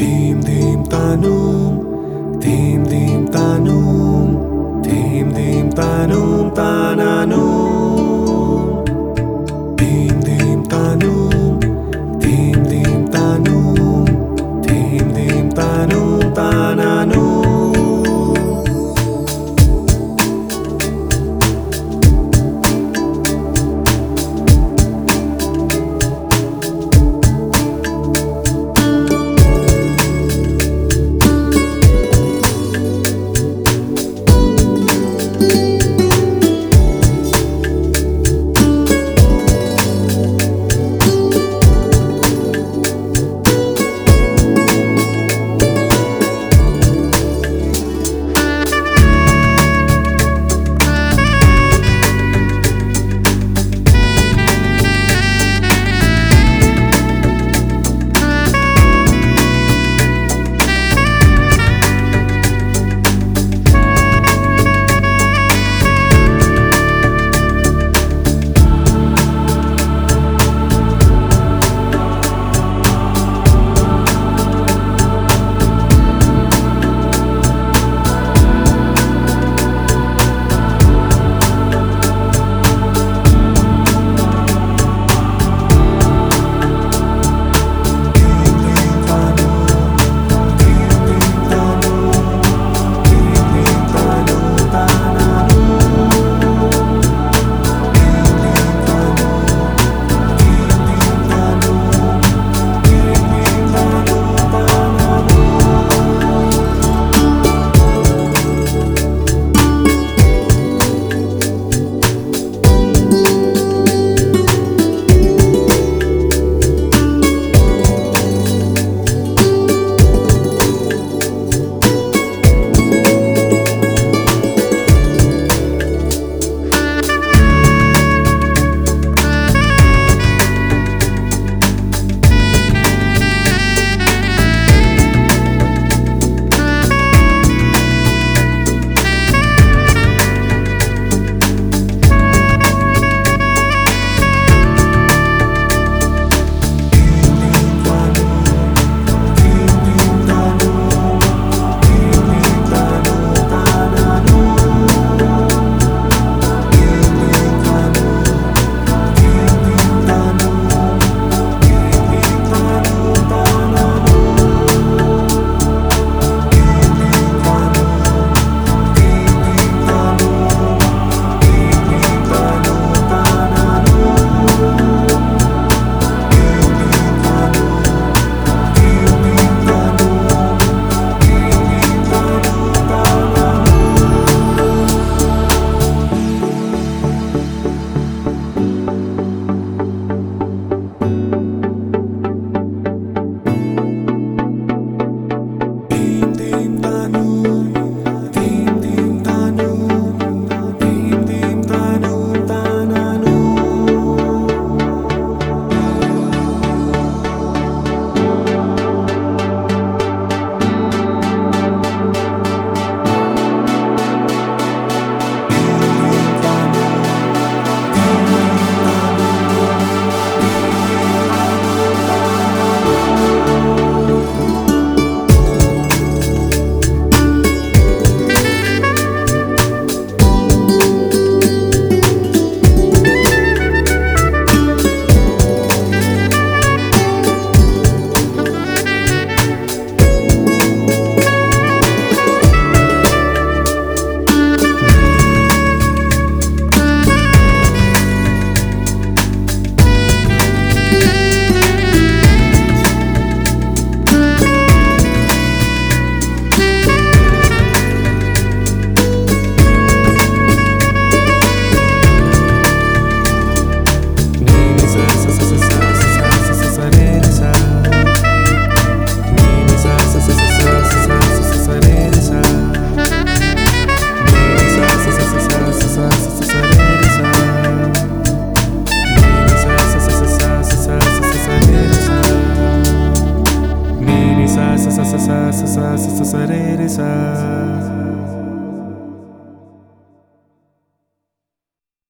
Team Team Tanum. Team Team Tanum. Team Team Tanum Tananum sun.